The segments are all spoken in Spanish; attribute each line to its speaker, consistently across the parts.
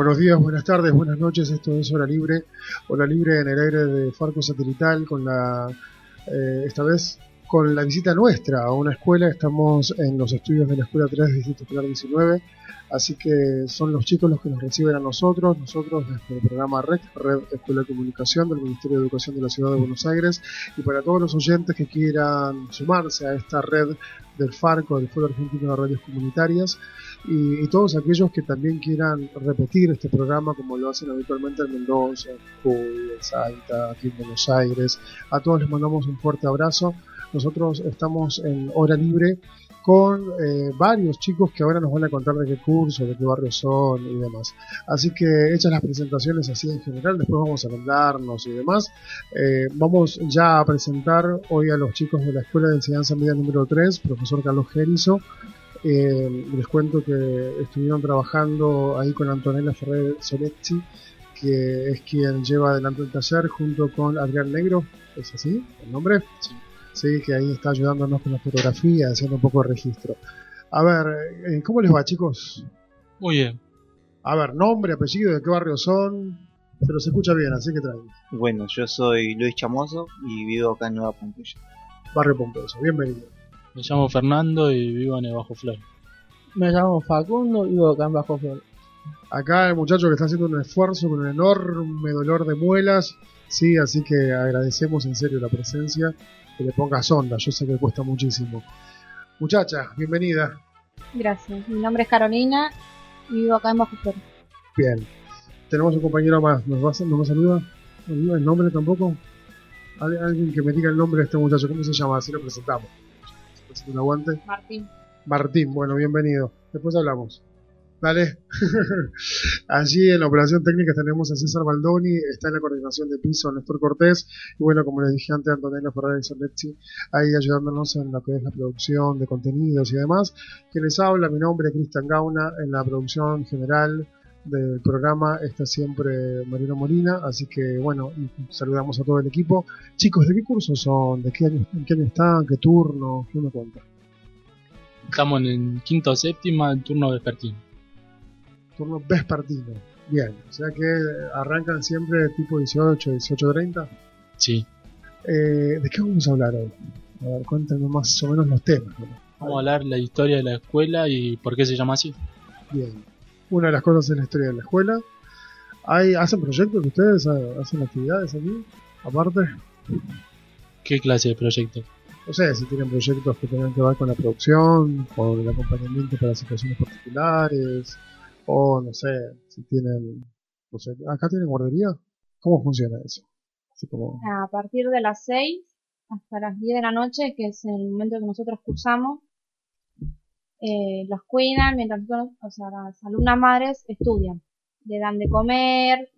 Speaker 1: Buenos días, buenas tardes, buenas noches. Esto es Hora Libre. Hora Libre en el aire de Farco Satelital con la, eh, esta vez con la visita nuestra a una escuela. Estamos en los estudios de la Escuela 3, Distrito Escolar 19. Así que son los chicos los que nos reciben a nosotros, nosotros desde el programa REC, Red Escuela de Comunicación del Ministerio de Educación de la Ciudad de Buenos Aires, y para todos los oyentes que quieran sumarse a esta red del FARCO, del Foro Argentino de Radios Comunitarias, y, y, todos aquellos que también quieran repetir este programa como lo hacen habitualmente en Mendoza, en Jujuy, en Salta, aquí en Buenos Aires. A todos les mandamos un fuerte abrazo. Nosotros estamos en hora libre con eh, varios chicos que ahora nos van a contar de qué curso, de qué barrio son y demás. Así que hechas las presentaciones así en general, después vamos a vendarnos y demás. Eh, vamos ya a presentar hoy a los chicos de la Escuela de Enseñanza Media número 3, profesor Carlos Gerizo. Eh, les cuento que estuvieron trabajando ahí con Antonella Ferrer Soletti, que es quien lleva adelante el taller junto con Adrián Negro, ¿es así el nombre? Sí. sí que ahí está ayudándonos con la fotografía, haciendo un poco de registro. A ver, eh, ¿cómo les va chicos?
Speaker 2: Muy bien.
Speaker 1: A ver, nombre, apellido, de qué barrio son, se los escucha bien, así que traen.
Speaker 3: Bueno, yo soy Luis Chamoso y vivo acá en Nueva Pompeya.
Speaker 1: Barrio Pompeya, bienvenido.
Speaker 2: Me llamo Fernando y vivo en el Bajo Flor.
Speaker 4: Me llamo Facundo y vivo acá en Bajo Flor.
Speaker 1: Acá el muchacho que está haciendo un esfuerzo con un enorme dolor de muelas, sí, así que agradecemos en serio la presencia, que le pongas onda, yo sé que cuesta muchísimo. Muchacha, bienvenida.
Speaker 5: Gracias, mi nombre es Carolina y vivo acá en Bajo Flor.
Speaker 1: Bien, tenemos un compañero más, ¿nos va, nos va a saludar? ¿El nombre tampoco? Alguien que me diga el nombre de este muchacho, ¿cómo se llama? Así lo presentamos aguante.
Speaker 5: Martín.
Speaker 1: Martín, bueno, bienvenido. Después hablamos. Dale. Allí en la operación técnica tenemos a César Baldoni, está en la coordinación de piso Néstor Cortés, y bueno, como les dije antes, Antonella Ferrari Soletti, ahí ayudándonos en lo que es la producción de contenidos y demás. Que les habla, mi nombre es Cristian Gauna, en la producción general del programa está siempre Marino Molina, así que bueno, saludamos a todo el equipo. Chicos, ¿de qué curso son? ¿De qué año, en qué año están? ¿Qué turno? ¿Qué me cuenta?
Speaker 2: Estamos en el quinto o séptima, el turno vespertino.
Speaker 1: Turno vespertino, bien. O sea que arrancan siempre tipo 18, 18.30.
Speaker 2: Sí.
Speaker 1: Eh, ¿De qué vamos a hablar hoy? A ver, cuéntenme más o menos los temas. ¿no?
Speaker 2: Vamos a hablar la historia de la escuela y por qué se llama así.
Speaker 1: Bien una de las cosas en la historia de la escuela. ¿Hay, ¿Hacen proyectos ustedes? ¿Hacen actividades aquí? Aparte.
Speaker 2: ¿Qué clase de proyectos?
Speaker 1: No sé, si tienen proyectos que tengan que ver con la producción, con el acompañamiento para situaciones particulares, o no sé, si tienen, no sé, ¿acá tienen guardería? ¿Cómo funciona eso? Así como...
Speaker 5: A partir de las 6 hasta las 10 de la noche, que es el momento que nosotros cursamos, eh, los cuidan mientras o sea, las alumnas madres estudian. Le dan de comer,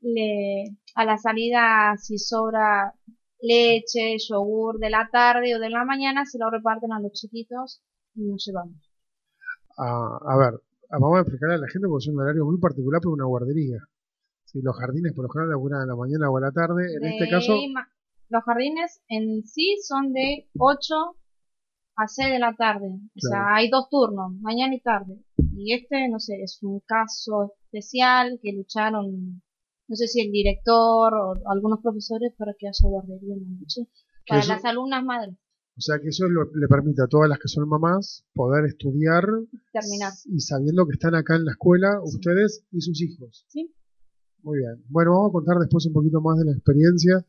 Speaker 5: le, a la salida si sobra leche, yogur de la tarde o de la mañana, se lo reparten a los chiquitos y nos llevamos.
Speaker 1: Ah, a ver, vamos a explicarle a la gente porque es un horario muy particular para una guardería. Si los jardines por lo general laburan a la mañana o a la tarde, en
Speaker 5: De
Speaker 1: este caso...
Speaker 5: Los jardines en sí son de 8 a 6 de la tarde. O
Speaker 1: Claro.
Speaker 5: sea, hay dos turnos, mañana y tarde. Y este, no sé, es un caso especial que lucharon, no sé si el director o algunos profesores para que haya guardería en la noche. Para
Speaker 1: eso-
Speaker 5: las alumnas madres,
Speaker 1: O sea que eso lo- le permite a todas las que son mamás poder estudiar
Speaker 5: terminar.
Speaker 1: y sabiendo que están acá en la escuela, ustedes y sus hijos.
Speaker 5: ¿Sí?
Speaker 1: Muy bien. Bueno, vamos a contar después un poquito más de la experiencia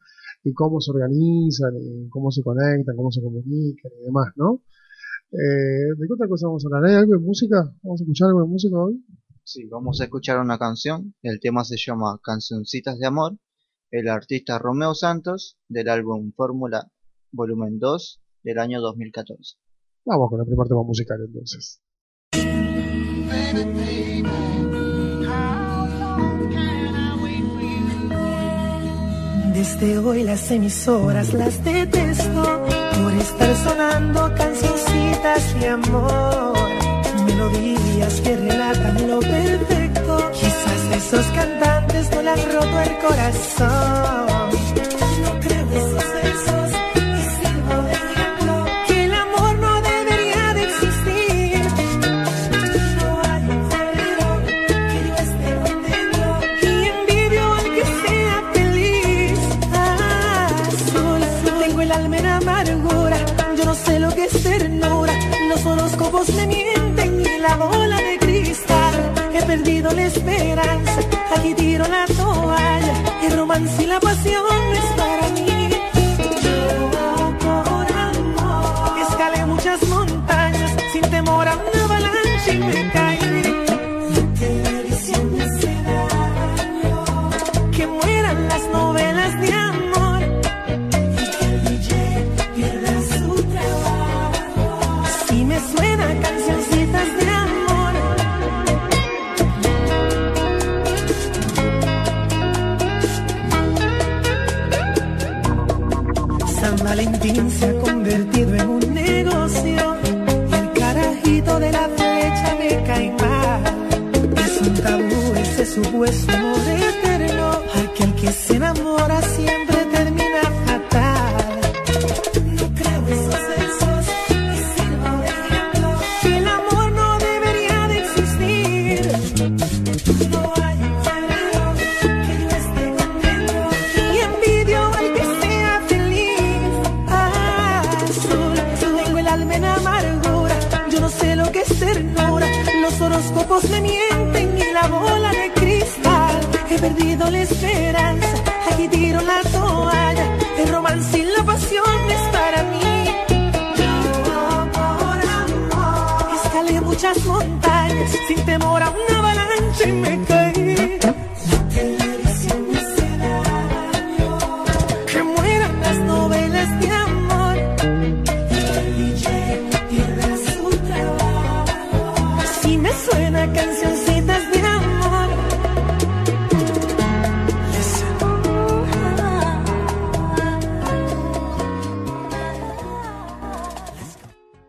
Speaker 1: y cómo se organizan, y cómo se conectan, cómo se comunican y demás, ¿no? Eh, ¿De qué otra cosa vamos a hablar? ¿Hay algo de música? ¿Vamos a escuchar algo de música hoy?
Speaker 3: Sí, vamos a escuchar una canción. El tema se llama Cancioncitas de Amor. El artista Romeo Santos del álbum Fórmula Volumen 2 del año 2014.
Speaker 1: Vamos con el primer tema musical entonces.
Speaker 6: Desde hoy las emisoras las detesto por estar sonando cancioncitas de amor, melodías que relatan lo perfecto. Quizás esos cantantes no le han roto el corazón. Muchas montañas sin temor a una avalancha y me caí.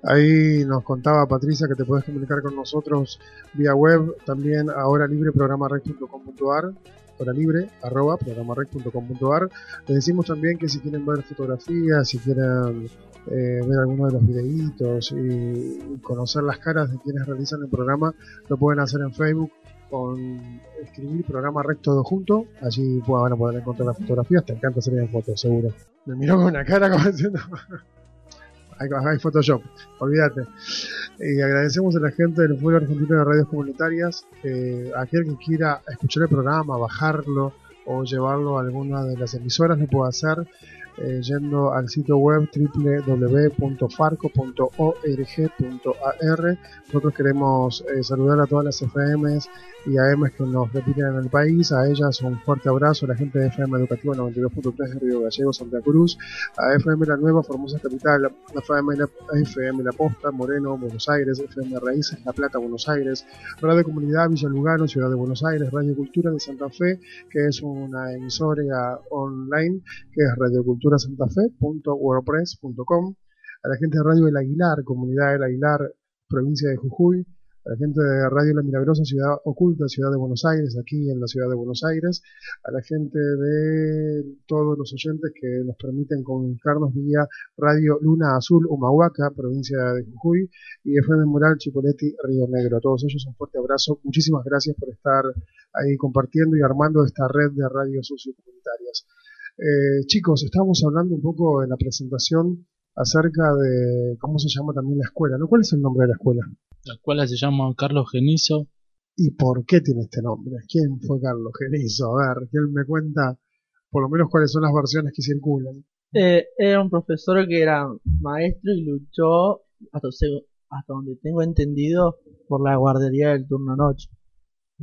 Speaker 1: Ahí nos contaba Patricia que te puedes comunicar con nosotros vía web, también ahora libre programarec.com.ar, hora libre arroba programarec.com.ar. Les decimos también que si quieren ver fotografías, si quieren eh, ver algunos de los videitos y, conocer las caras de quienes realizan el programa, lo pueden hacer en Facebook con escribir programa Rec todo junto, allí van a poder encontrar las fotografías, te encanta salir en fotos, seguro. Me miró con una cara como diciendo hay, Photoshop, olvídate. Y agradecemos a la gente del Foro Argentino de Radios Comunitarias, eh, aquel que quiera escuchar el programa, bajarlo o llevarlo a alguna de las emisoras lo puede hacer eh, yendo al sitio web www.farco.org.ar. Nosotros queremos eh, saludar a todas las FMs y AMs que nos repiten en el país. A ellas un fuerte abrazo, a la gente de FM Educativa 92.3 de Río Gallego, Santa Cruz, a FM La Nueva, Formosa Capital, FM La, FM La Posta, Moreno, Buenos Aires, FM Raíces, La Plata, Buenos Aires, Radio Comunidad Villa Lugano, Ciudad de Buenos Aires, Radio Cultura de Santa Fe, que es una emisora online, que es Radio Cultura santafe.wordpress.com, a la gente de Radio El Aguilar, Comunidad del Aguilar, provincia de Jujuy, a la gente de Radio La Milagrosa, Ciudad Oculta, Ciudad de Buenos Aires, aquí en la Ciudad de Buenos Aires, a la gente de todos los oyentes que nos permiten comunicarnos vía Radio Luna Azul, Humahuaca, provincia de Jujuy, y FM Mural, Chipoletti, Río Negro. A todos ellos un fuerte abrazo. Muchísimas gracias por estar ahí compartiendo y armando esta red de radios sociocomunitarias. Eh, chicos, estábamos hablando un poco en la presentación acerca de cómo se llama también la escuela, ¿no? ¿Cuál es el nombre de la escuela?
Speaker 2: La escuela se llama Carlos Genizo.
Speaker 1: ¿Y por qué tiene este nombre? ¿Quién fue Carlos Genizo? A ver, ¿quién me cuenta por lo menos cuáles son las versiones que circulan?
Speaker 4: Eh, era un profesor que era maestro y luchó, hasta, hasta donde tengo entendido, por la guardería del turno noche.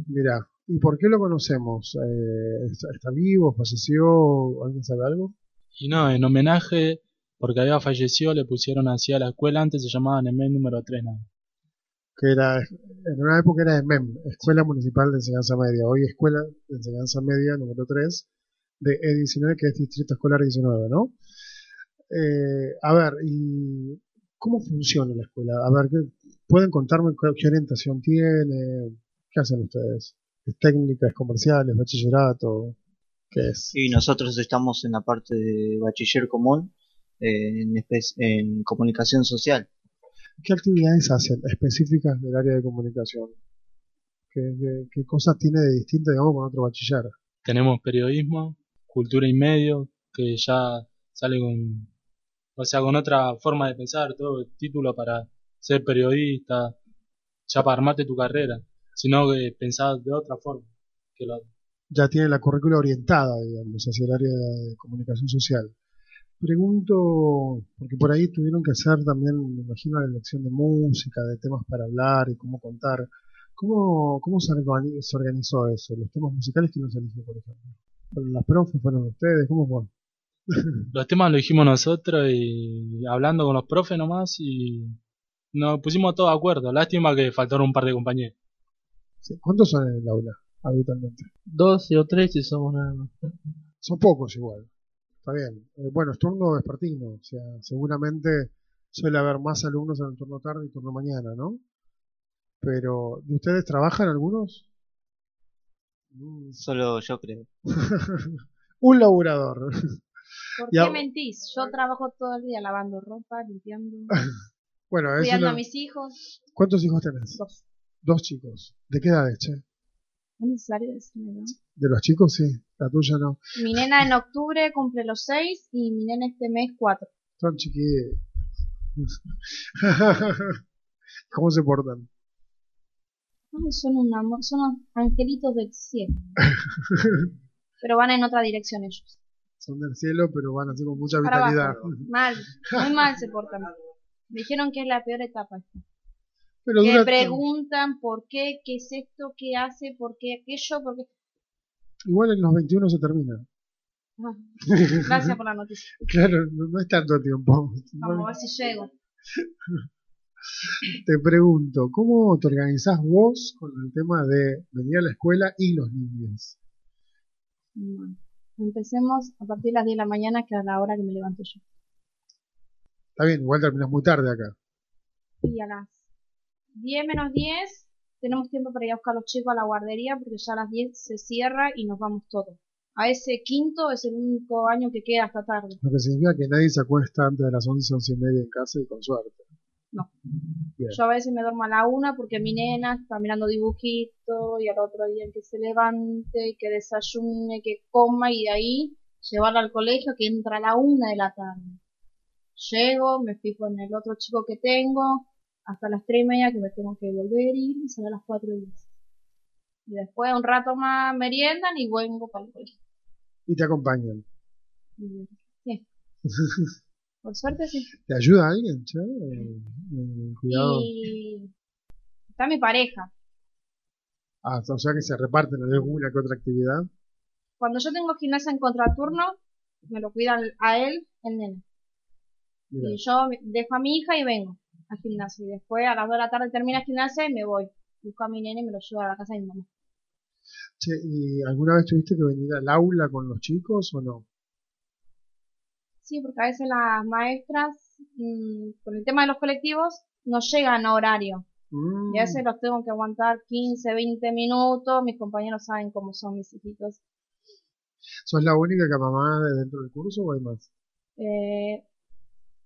Speaker 1: Mira, ¿Y por qué lo conocemos? Eh, ¿está, vivo? ¿Falleció? ¿Alguien sabe algo?
Speaker 2: Y no, en homenaje porque había fallecido, le pusieron así a la escuela, antes se llamaba NEMEN número 3, ¿no?
Speaker 1: Que era, en una época era EMEM, Escuela Municipal de Enseñanza Media. Hoy Escuela de Enseñanza Media número 3 de E19, que es Distrito Escolar 19, ¿no? Eh, a ver, ¿y cómo funciona la escuela? A ver, ¿pueden contarme qué, orientación tiene? ¿Qué hacen ustedes? ¿Es técnica, es comercial, es bachillerato? ¿Qué es?
Speaker 3: Y nosotros estamos en la parte de bachiller común, eh, en, comunicación social.
Speaker 1: ¿Qué actividades hacen específicas del área de comunicación? ¿Qué, qué, qué cosas tiene de distinto, digamos, con otro bachiller?
Speaker 2: Tenemos periodismo, cultura y medio, que ya sale con, o sea, con otra forma de pensar, todo el título para ser periodista, ya para armarte tu carrera, sino que pensar de otra forma que lo
Speaker 1: ya tiene la currícula orientada, digamos, hacia el área de comunicación social. Pregunto, porque por ahí tuvieron que hacer también, me imagino, la elección de música, de temas para hablar y cómo contar. ¿Cómo, cómo se, organi- se organizó eso? ¿Los temas musicales que se eligió, por ejemplo? ¿Fueron ¿Las profes fueron ustedes? ¿Cómo fue?
Speaker 2: Los temas lo dijimos nosotros y hablando con los profes nomás y nos pusimos todos de acuerdo. Lástima que faltaron un par de compañeros.
Speaker 1: Sí, ¿Cuántos son en el aula, habitualmente?
Speaker 4: 12 o 13 somos nada más.
Speaker 1: Son pocos igual. Está bien. Eh, bueno, es turno vespertino, o sea, seguramente suele haber más alumnos en el turno tarde y turno mañana, ¿no? Pero, ¿de ustedes trabajan algunos? Mm,
Speaker 3: Solo yo creo.
Speaker 1: Un laburador.
Speaker 5: ¿Por qué mentís? Yo trabajo todo el día lavando ropa, limpiando,
Speaker 1: Bueno, es
Speaker 5: cuidando
Speaker 1: una-
Speaker 5: a mis hijos.
Speaker 1: ¿cuántos hijos tenés?
Speaker 5: Dos.
Speaker 1: Dos chicos. ¿De qué edades, che?
Speaker 5: Es necesario decirme, ¿no?
Speaker 1: De los chicos, sí. La tuya no.
Speaker 5: Mi nena en octubre cumple los seis y mi nena este mes cuatro.
Speaker 1: Son chiquitos. ¿Cómo se portan?
Speaker 5: Ay, son un amor, son angelitos del cielo. Pero van en otra dirección ellos.
Speaker 1: Son del cielo, pero van así con mucha
Speaker 5: Para
Speaker 1: vitalidad.
Speaker 5: abajo. Mal, muy mal se portan. Me dijeron que es la peor etapa esta.
Speaker 1: Pero
Speaker 5: Que preguntan por qué, qué es esto, qué hace, por qué aquello, por qué...
Speaker 1: igual en los 21 se termina.
Speaker 5: Ah, gracias por la noticia.
Speaker 1: Claro, no, no es tanto tiempo.
Speaker 5: Vamos a ver si llego.
Speaker 1: Te pregunto, ¿cómo te organizás vos con el tema de venir a la escuela y los niños?
Speaker 5: Bueno, empecemos a partir de las 10 de la mañana, que es la hora que me levanto yo.
Speaker 1: Está bien, igual terminas muy tarde acá.
Speaker 5: Y a las 10 menos 10 tenemos tiempo para ir a buscar a los chicos a la guardería, porque ya a las 10 se cierra y nos vamos todos. A ese quinto es el único año que queda hasta tarde.
Speaker 1: Lo que significa que nadie se acuesta antes de las 11, 11 y media en casa y con suerte.
Speaker 5: No.
Speaker 1: Bien.
Speaker 5: Yo a veces me duermo a la una porque mi nena está mirando dibujitos y al otro día que se levante, que desayune, que coma y de ahí llevarla al colegio que entra a la una de la tarde. Llego, me fijo en el otro chico que tengo hasta las tres y media que me tengo que volver y ir y sale a las cuatro y diez. Y después un rato más meriendan y vengo para el colegio.
Speaker 1: Y te acompañan.
Speaker 5: Y, sí. Por suerte sí.
Speaker 1: ¿Te ayuda alguien, che? Eh, cuidado.
Speaker 5: Y está mi pareja.
Speaker 1: Ah, o sea que se reparten alguna que otra actividad.
Speaker 5: Cuando yo tengo gimnasia en contraturno, me lo cuida a él, el nene.
Speaker 1: Mira,
Speaker 5: Y yo dejo a mi hija y vengo al gimnasio. Y después a las 2 de la tarde termina el gimnasia y me voy. Busco a mi nene y me lo llevo a la casa de mi mamá.
Speaker 1: che, ¿y alguna vez tuviste que venir al aula con los chicos o no?
Speaker 5: Sí, porque a veces las maestras, mm, con el tema de los colectivos, no llegan a horario.
Speaker 1: Mm,
Speaker 5: Y a veces los tengo que aguantar 15, 20 minutos. Mis compañeros saben cómo son mis hijitos.
Speaker 1: ¿Sos la única que mamá de dentro del curso o hay más?
Speaker 5: Eh,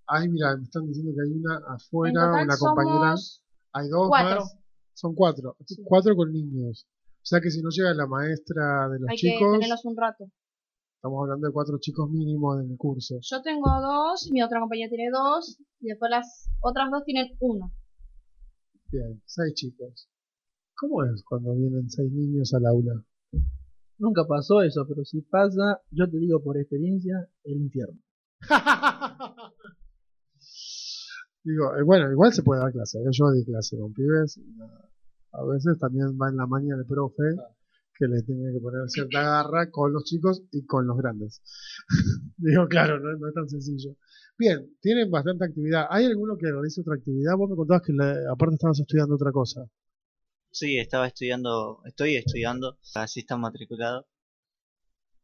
Speaker 1: Ay, mira, me están diciendo que hay una
Speaker 5: en
Speaker 1: afuera,
Speaker 5: total
Speaker 1: una compañera.
Speaker 5: somos
Speaker 1: Hay dos
Speaker 5: cuatro.
Speaker 1: más. Son cuatro.
Speaker 5: Sí.
Speaker 1: Cuatro con niños. O sea que si no llega la maestra de los
Speaker 5: Hay que
Speaker 1: chicos,
Speaker 5: tenerlos un rato.
Speaker 1: estamos hablando de cuatro chicos mínimos en el curso.
Speaker 5: Yo tengo dos, mi otra compañera tiene dos, y después las otras dos tienen uno.
Speaker 1: Bien, seis chicos. ¿Cómo es cuando vienen seis niños al aula?
Speaker 4: Nunca pasó eso, pero si pasa, yo te digo por experiencia, el infierno.
Speaker 1: Digo, eh, bueno, igual se puede dar clase. ¿eh? Yo di clase con pibes. y. A veces también va en la mañana el profe que le tiene que poner cierta garra con los chicos y con los grandes. Digo, claro, no, no es tan sencillo. Bien, tienen bastante actividad. ¿Hay alguno que realice otra actividad? Vos me contabas que aparte estabas estudiando otra cosa.
Speaker 3: Sí, estaba estudiando, estoy estudiando, así está matriculado.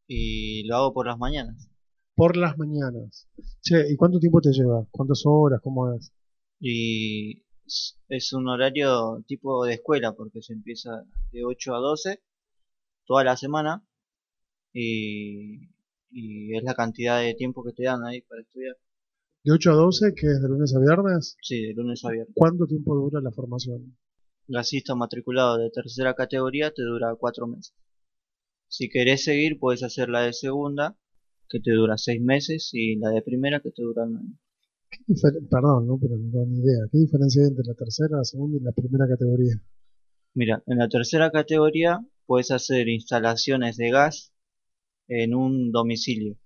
Speaker 3: Y lo hago por las mañanas.
Speaker 1: Por las mañanas. Che, ¿y cuánto tiempo te lleva? ¿Cuántas horas? ¿Cómo es?
Speaker 3: Y es- un horario tipo de escuela, porque se empieza de 8 a 12 toda la semana. Y, y es la cantidad de tiempo que te dan ahí para estudiar.
Speaker 1: ¿De 8 a 12, que es de lunes a viernes?
Speaker 3: Sí, de lunes a viernes.
Speaker 1: ¿Cuánto tiempo dura la formación?
Speaker 3: Gasista matriculado de tercera categoría te dura cuatro meses. Si querés seguir, puedes hacer la de segunda, que te dura seis meses, y la de primera, que te dura un año.
Speaker 1: ¿Qué difer- Perdón, ¿no? pero no tengo ni idea. ¿Qué diferencia hay entre la tercera, la segunda y la primera categoría?
Speaker 3: Mira, en la tercera categoría puedes hacer instalaciones de gas en un domicilio,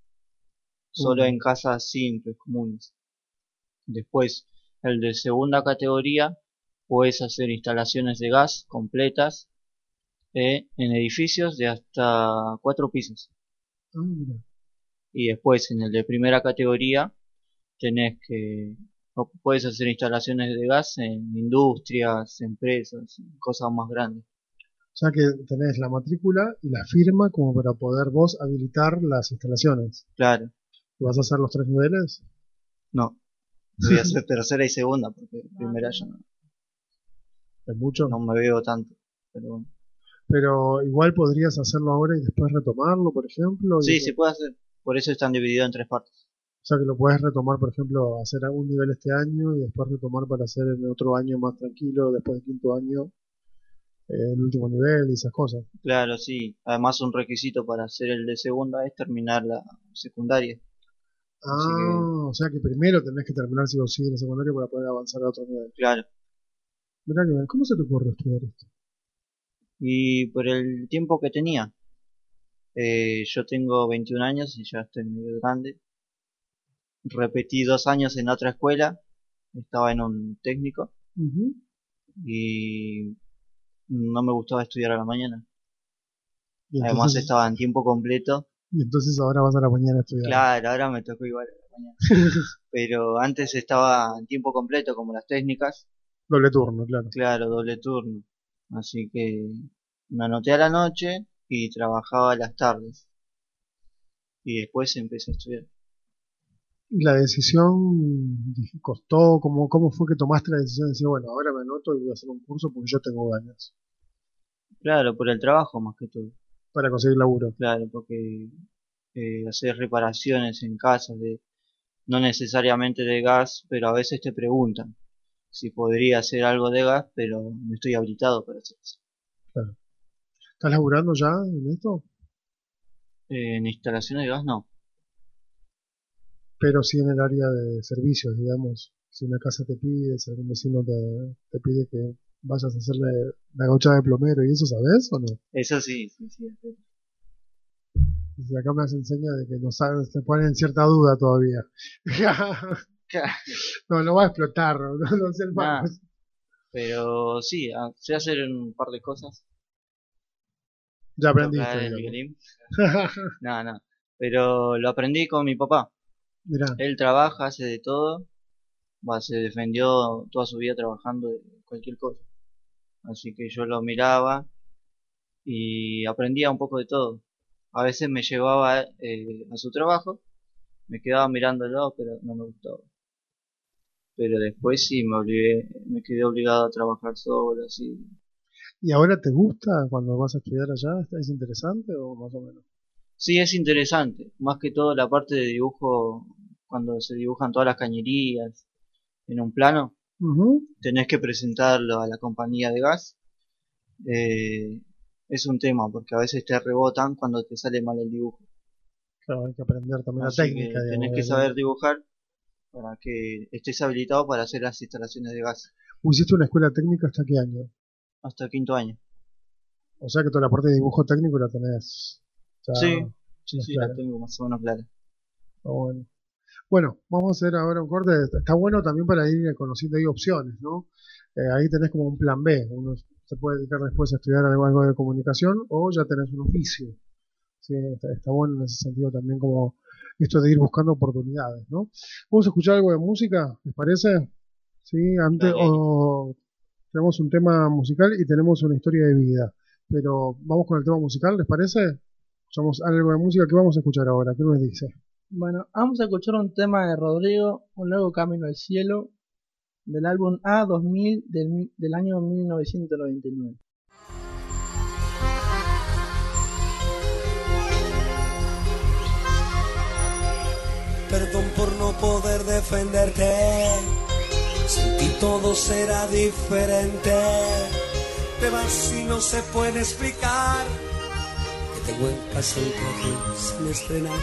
Speaker 3: solo en casas simples, comunes. Después, el de segunda categoría, puedes hacer instalaciones de gas completas eh, en edificios de hasta cuatro pisos.
Speaker 1: Ah, mira.
Speaker 3: Y después, en el de primera categoría, tenés que, puedes hacer instalaciones de gas en industrias, empresas, cosas más grandes.
Speaker 1: O sea que tenés la matrícula y la firma como para poder vos habilitar las instalaciones.
Speaker 3: Claro,
Speaker 1: ¿Y ¿Vas a hacer los tres niveles?
Speaker 3: no. Voy a hacer tercera y segunda, porque primera ya no,
Speaker 1: Es mucho.
Speaker 3: no me veo tanto. Pero bueno.
Speaker 1: Pero igual podrías hacerlo ahora y después retomarlo, por ejemplo. y-
Speaker 3: Sí, se puede hacer. Por eso están divididos en tres partes.
Speaker 1: O sea que lo puedes retomar, por ejemplo, hacer algún nivel este año y después retomar para hacer en otro año más tranquilo, después del quinto año, eh, el último nivel y esas cosas.
Speaker 3: Claro, sí. Además, un requisito para hacer el de segunda es terminar la secundaria.
Speaker 1: Ah, o sea que primero tenés que terminar si o sí el secundario para poder avanzar a otro nivel.
Speaker 3: Claro.
Speaker 1: Mirá ¿cómo se te ocurre estudiar esto?
Speaker 3: Y por el tiempo que tenía. Eh, yo tengo 21 años y ya estoy medio grande. Repetí dos años en otra escuela. Estaba en un técnico. Y no me gustaba estudiar a la mañana.
Speaker 1: Y
Speaker 3: Además estaba en tiempo completo.
Speaker 1: y entonces ahora vas a la mañana a estudiar.
Speaker 3: Claro, ahora me tocó igual a la mañana. Pero antes estaba en tiempo completo como las técnicas.
Speaker 1: Doble turno, claro.
Speaker 3: Claro, doble turno. Así que me anoté a la noche y trabajaba las tardes. Y después empecé a estudiar.
Speaker 1: ¿Y la decisión costó? ¿Cómo, ¿Cómo fue que tomaste la decisión de decir, bueno, ahora me anoto y voy a hacer un curso porque yo tengo ganas
Speaker 3: Claro, por el trabajo más que todo.
Speaker 1: para conseguir laburo?
Speaker 3: Claro, porque eh, hacer reparaciones en casas de, no necesariamente de gas, pero a veces te preguntan si podría hacer algo de gas, pero no estoy habilitado para hacer eso.
Speaker 1: ¿Estás laburando ya en esto?
Speaker 3: Eh, en instalaciones de gas no.
Speaker 1: Pero sí en el área de servicios, digamos. Si una casa te pide, si algún vecino te, te pide que vayas a hacerle la gaucha de plomero y eso, ¿sabes o no?
Speaker 3: Eso sí, sí, sí.
Speaker 1: Y si acá me hace enseña de que no saben, se ponen en cierta duda todavía. no, no va a explotar, no, no sean
Speaker 3: Nah.
Speaker 1: malos.
Speaker 3: Pero sí, ah, sé hacer un par de cosas.
Speaker 1: Ya
Speaker 3: Tocar
Speaker 1: aprendiste.
Speaker 3: el
Speaker 1: digamos.
Speaker 3: violín. No, no. Pero lo aprendí con mi papá.
Speaker 1: Mirá,
Speaker 3: Él trabaja, hace de todo. Va, se defendió toda su vida trabajando de cualquier cosa. Así que yo lo miraba y aprendía un poco de todo. A veces me llevaba eh, a su trabajo, me quedaba mirándolo, pero no me gustaba. Pero después sí me obligué, me quedé obligado a trabajar solo, así.
Speaker 1: ¿Y ahora te gusta cuando vas a estudiar allá? ¿Es interesante o más o menos?
Speaker 3: Sí, es interesante. Más que todo la parte de dibujo, cuando se dibujan todas las cañerías en un plano, tenés que presentarlo a la compañía de gas. Eh, es un tema, porque a veces te rebotan cuando te sale mal el dibujo.
Speaker 1: Claro, hay que aprender también
Speaker 3: Así
Speaker 1: la
Speaker 3: que
Speaker 1: técnica.
Speaker 3: tenés
Speaker 1: digamos,
Speaker 3: que saber dibujar para que estés habilitado para hacer las instalaciones de gas
Speaker 1: ¿Hiciste una escuela técnica hasta qué año?
Speaker 3: Hasta quinto año.
Speaker 1: O sea que toda la parte de dibujo técnico la tenés. ya
Speaker 3: Sí, sí, sí,
Speaker 1: clara.
Speaker 3: la tengo más o menos clara.
Speaker 1: Está bueno. Bueno, vamos a hacer ahora un corte. Está bueno también para ir conociendo ahí opciones, ¿no? Eh, ahí tenés como un plan B. Uno se puede dedicar después a estudiar algo, algo de comunicación o ya tenés un oficio. Sí, está, está bueno en ese sentido también como esto de ir buscando oportunidades, ¿no? Vamos a escuchar algo de música, ¿les parece? Sí, antes o tenemos un tema musical y tenemos una historia de vida, pero vamos con el tema musical, ¿les parece? Escuchamos algo de música, ¿qué vamos a escuchar ahora? ¿Qué nos dice?
Speaker 4: Bueno, vamos a escuchar un tema de Rodrigo, Un nuevo camino al cielo, del álbum A2000 del, del año 1999.
Speaker 7: Perdón por no poder defenderte. Sin ti todo será diferente. Te vas y no se puede explicar. Que tengo en casa un traje sin estrenar.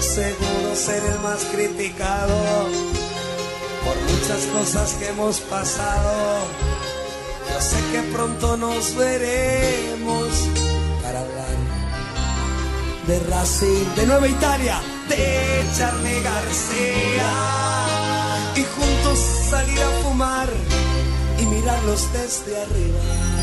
Speaker 7: Seguro ser el más criticado por muchas cosas que hemos pasado. Yo sé que pronto nos veremos para hablar de Racing, de Nueva Italia, de Charlie García y juntos salir a fumar y mirarlos desde arriba.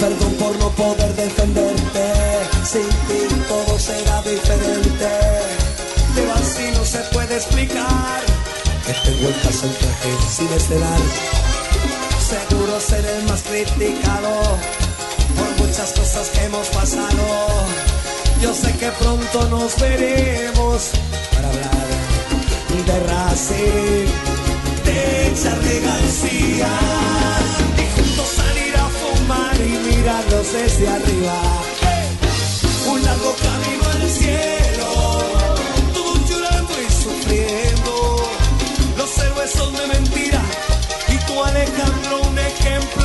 Speaker 7: Perdón por no poder defenderte. Sin ti todo será diferente. Te vas y no se puede explicar. Que en casa un traje sin estrenar. Seguro ser el más criticado por muchas cosas que hemos pasado. Yo sé que pronto nos veremos para hablar de Racing, de Charlie García y mirarlos desde arriba. Un largo camino al cielo, todos llorando y sufriendo. Los héroes son de mentira y tú Alejandro un ejemplo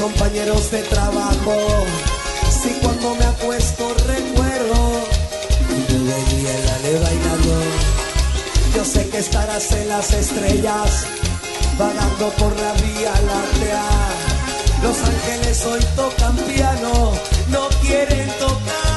Speaker 7: compañeros de trabajo. Si cuando me acuesto recuerdo me veía en la ley bailando. Yo sé que estarás en las estrellas, vagando por la vía láctea. Los ángeles hoy tocan piano, no quieren tocar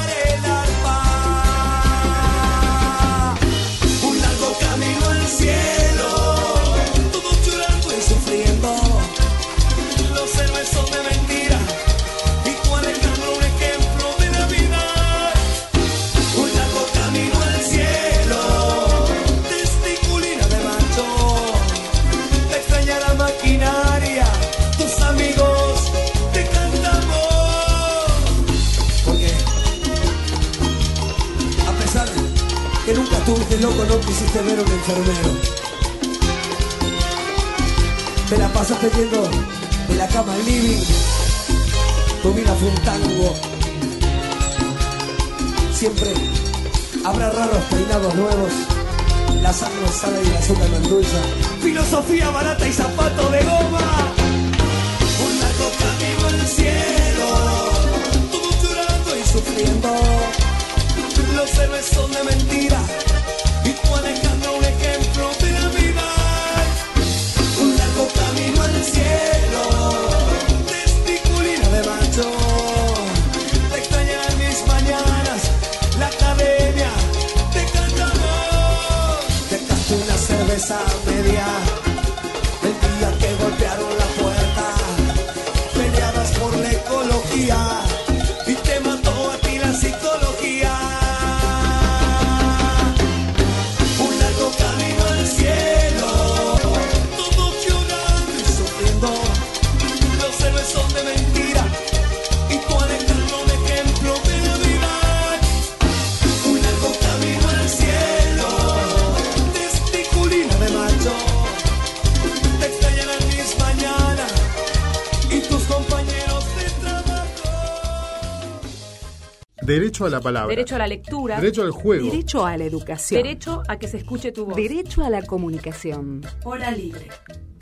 Speaker 1: Derecho a la palabra.
Speaker 8: Derecho a la lectura.
Speaker 1: Derecho al juego.
Speaker 9: Derecho a la educación.
Speaker 8: Derecho a que se escuche tu voz.
Speaker 10: Derecho a la comunicación.
Speaker 9: Hora libre,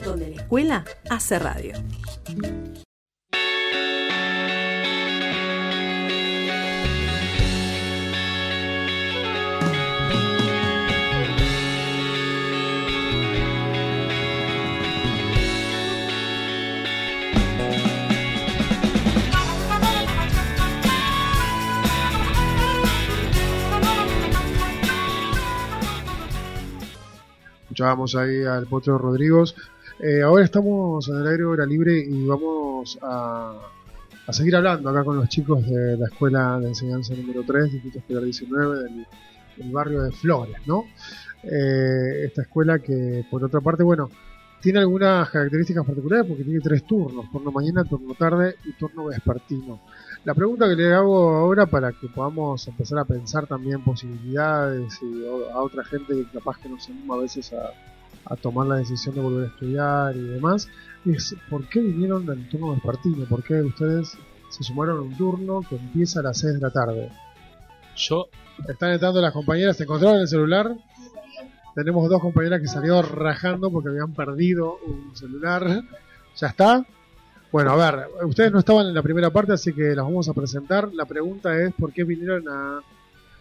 Speaker 9: donde la escuela hace radio.
Speaker 1: Escuchábamos ahí al Potro Rodríguez. Eh, ahora estamos en el aire hora libre y vamos a, a, seguir hablando acá con los chicos de la Escuela de Enseñanza número 3, Distrito Escolar 19, del, del, barrio de Flores, ¿no? Eh, esta escuela que, por otra parte, bueno, tiene algunas características particulares porque tiene tres turnos, turno mañana, turno tarde y turno vespertino. La pregunta que le hago ahora para que podamos empezar a pensar también posibilidades y a otra gente que capaz que nos anima a veces a, a tomar la decisión de volver a estudiar y demás, es ¿por qué vinieron del turno vespertino? ¿Por qué ustedes se sumaron a un turno que empieza a las 6 de la tarde?
Speaker 2: Yo.
Speaker 1: Están entrando las compañeras, ¿te encontraron el celular? Tenemos dos compañeras que salieron rajando porque habían perdido un celular. ¿Ya está? Bueno, a ver, ustedes no estaban en la primera parte, así que las vamos a presentar. La pregunta es, ¿por qué vinieron a,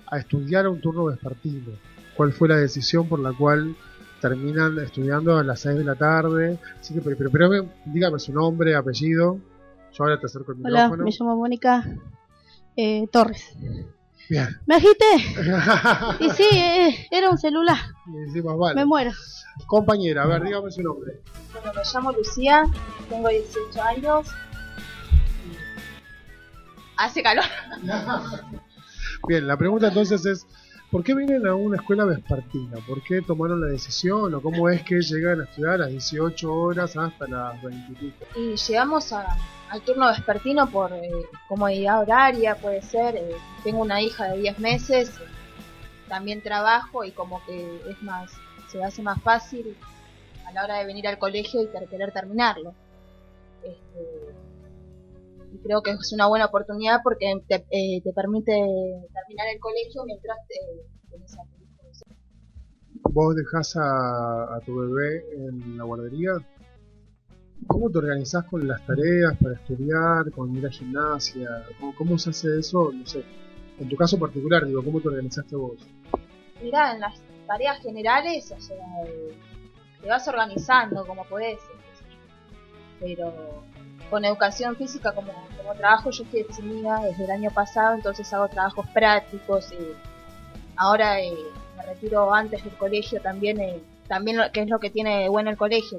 Speaker 1: a estudiar a un turno vespertino? ¿Cuál fue la decisión por la cual terminan estudiando a las 6 de la tarde? Así que, pero, pero, dígame su nombre, apellido. Yo ahora te acerco el
Speaker 11: Hola,
Speaker 1: micrófono.
Speaker 11: me llamo Mónica eh, Torres.
Speaker 1: Bien.
Speaker 11: ¿Me agité? y sí, eh, era un celular.
Speaker 1: Y sí, más vale.
Speaker 11: Me muero.
Speaker 1: Compañera, a ver, dígame su nombre.
Speaker 12: Bueno, me llamo Lucía, tengo 18 años. Hace calor.
Speaker 1: Bien, la pregunta entonces es, ¿por qué vienen a una escuela vespertina? ¿Por qué tomaron la decisión o cómo es que llegan a estudiar a las 18 horas hasta las 20 y pico?
Speaker 12: Y llegamos a, al turno vespertino por eh, comodidad horaria, puede ser. Eh, tengo una hija de 10 meses, también trabajo y como que es más, se hace más fácil a la hora de venir al colegio y querer terminarlo. Este, y creo que es una buena oportunidad porque te, eh, te permite terminar el colegio mientras te, tenés a tu.
Speaker 1: ¿Vos dejás a, a, tu bebé en la guardería? ¿Cómo te organizás con las tareas para estudiar, con ir a gimnasia? ¿Cómo, se hace eso? No sé. En tu caso particular, digo, ¿cómo te organizaste vos?
Speaker 12: Mirá, en las tareas generales, o sea, eh, te vas organizando como podés. Pero con educación física, como, trabajo, yo estoy definida desde el año pasado, entonces hago trabajos prácticos. Y ahora eh, me retiro antes del colegio también, eh, también que es lo que tiene bueno el colegio,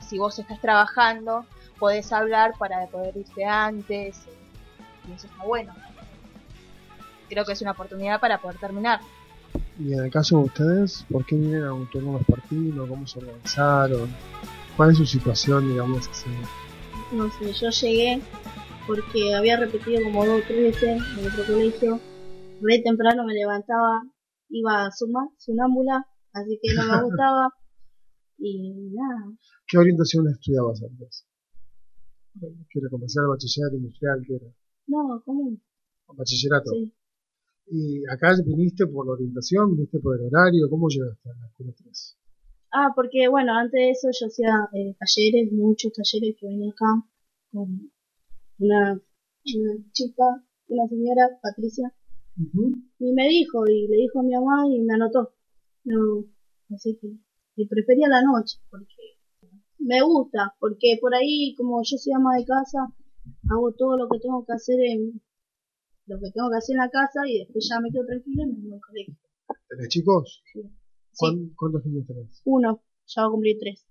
Speaker 12: si vos estás trabajando, podés hablar para poder irte antes, y eso está bueno. Creo que es una oportunidad para poder terminar.
Speaker 1: Y en el caso de ustedes, ¿por qué vienen a un turno vespertino? ¿Cómo se organizaron? ¿Cuál es su situación, digamos así?
Speaker 11: No sé, yo llegué porque había repetido como dos o tres veces en otro colegio. Re temprano me levantaba, iba a suma, sonámbula, así que no me gustaba. Y nada.
Speaker 1: ¿Qué orientación estudiabas antes? ¿Qué era comercial, bachiller, industrial? ¿Qué era?
Speaker 11: No, común.
Speaker 1: ¿Bachillerato?
Speaker 11: Sí.
Speaker 1: ¿Y acá viniste por la orientación? ¿Viniste por el horario? ¿Cómo llegaste a la escuela 3?
Speaker 11: Ah, porque bueno, antes de eso yo hacía eh, talleres, muchos talleres que venía acá con una, una chica, una señora, Patricia,
Speaker 1: uh -huh.
Speaker 11: y me dijo, y le dijo a mi mamá y me anotó. No, así que, y prefería la noche, porque me gusta, porque por ahí, como yo soy ama de casa, hago todo lo que tengo que hacer en lo que tengo que hacer en la casa y después ya me quedo tranquila y me voy al colegio.
Speaker 1: ¿Tenés chicos?
Speaker 11: Sí.
Speaker 1: ¿Cuántos, ¿Cuántos niños tenés?
Speaker 11: Uno, ya va a cumplir tres.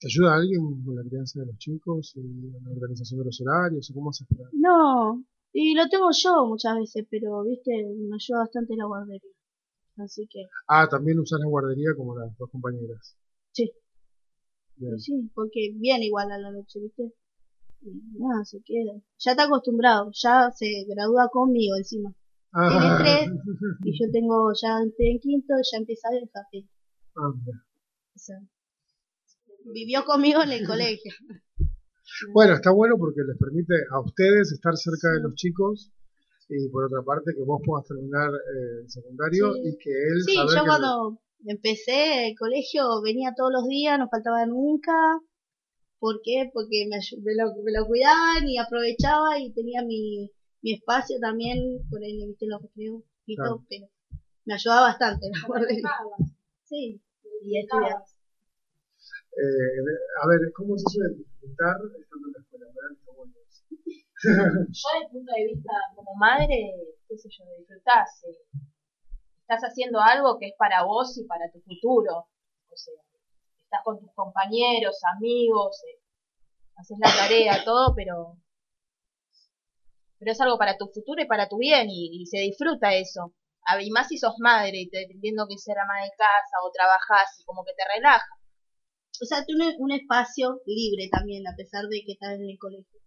Speaker 1: ¿Te ayuda alguien con la crianza de los chicos y la organización de los horarios? ¿O ¿Cómo haces para...?
Speaker 11: No, y lo tengo yo muchas veces, pero, viste, me ayuda bastante la guardería. Así que...
Speaker 1: Ah, también usas la guardería como las dos compañeras.
Speaker 11: Sí.
Speaker 1: Bien.
Speaker 11: Sí, porque viene igual a la noche, viste. Y nada, se queda. Ya está acostumbrado, ya se gradúa conmigo encima.
Speaker 1: Ah.
Speaker 11: Tiene tres y yo tengo ya en quinto, ya empieza a dejarse.
Speaker 1: Ah.
Speaker 11: O sea, vivió conmigo en el colegio.
Speaker 1: Bueno, está bueno porque les permite a ustedes estar cerca
Speaker 11: Sí.
Speaker 1: de los chicos y por otra parte que vos puedas terminar eh, el secundario
Speaker 11: Sí.
Speaker 1: y que él
Speaker 11: Sí, yo cuando empecé el colegio venía todos los días, no faltaba nunca. ¿Por qué? Porque me, lo, me lo cuidaban y aprovechaba y tenía mi, mi espacio también, por ahí viste los recreos y
Speaker 1: Claro.
Speaker 11: todo, pero me ayudaba bastante. Sí, y estudiaba.
Speaker 1: eh, a ver, ¿cómo es eso de disfrutar estando en la
Speaker 12: Yo desde el punto de vista como madre, qué sé yo, disfrutás. eh, Estás haciendo algo que es para vos y para tu futuro. O sea, estás con tus compañeros, amigos, eh, haces la tarea, todo, pero pero es algo para tu futuro y para tu bien y, se disfruta eso. A- Y más si sos madre y te teniendo que ser ama de casa o trabajás y como que te relaja.
Speaker 11: O sea, tiene un espacio libre también, a pesar de que estás en el colegio.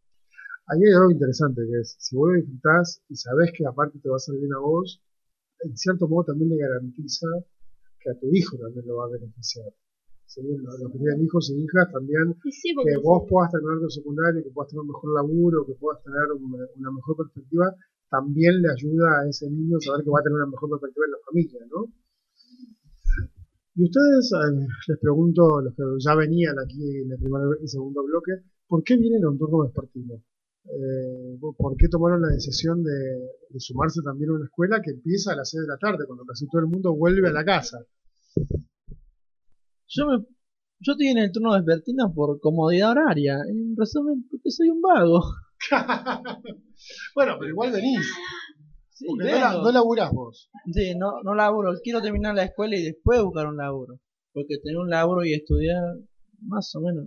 Speaker 1: Ahí hay algo interesante que es, si vos lo disfrutás y sabés que aparte te va a hacer bien a vos, en cierto modo también le garantiza que a tu hijo también lo va a beneficiar. ¿Sí? Los, los que tienen hijos y hijas también,
Speaker 11: sí,
Speaker 1: que vos puedas terminar tu secundario, que puedas tener un mejor laburo, que puedas tener un- una mejor perspectiva, también le ayuda a ese niño a saber que va a tener una mejor perspectiva en la familia, ¿no? Y ustedes, eh, les pregunto, los que ya venían aquí en el primer y segundo bloque, ¿por qué vienen a un turno vespertino? Eh, ¿Por qué tomaron la decisión de, de sumarse también a una escuela que empieza a las 6 de la tarde, cuando casi todo el mundo vuelve a la casa?
Speaker 4: Yo me, yo estoy en el turno vespertino por comodidad horaria. En resumen, porque soy un vago.
Speaker 1: bueno, pero igual venís.
Speaker 4: Sí,
Speaker 1: Porque no, no laburás vos.
Speaker 4: Sí, no, no laburo. Quiero terminar la escuela y después buscar un laburo. Porque tener un laburo y estudiar, más o menos.